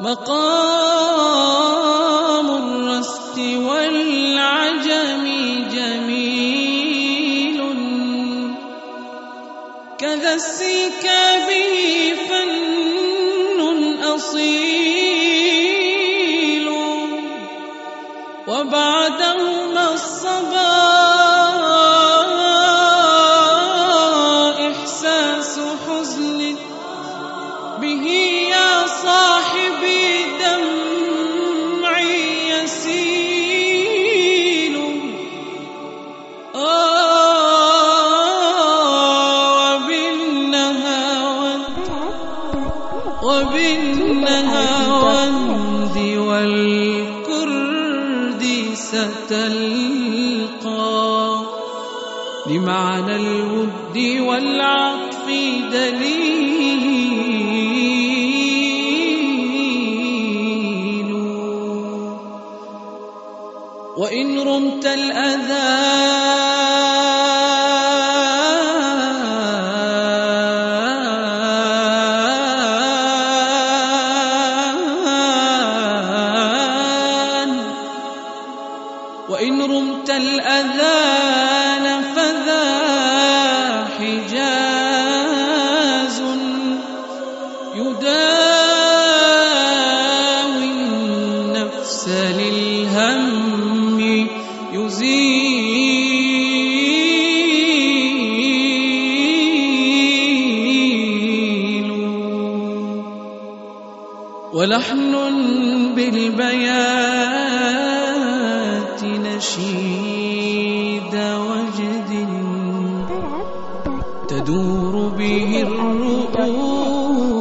مقام الرست والعجم جميل. كذا السيكا به فن أصيل. وبعدهما الصبا إحساس حزن به وبالنهاوند والكرد ستلقى. لمعنى الود والعطف دليل. وإن رمت الأذان وإن رمت الأذان فذا حجاز يداوي النفس للهم يزيل. ولحن بالبيات نشيد وجد تدور به الرؤوس.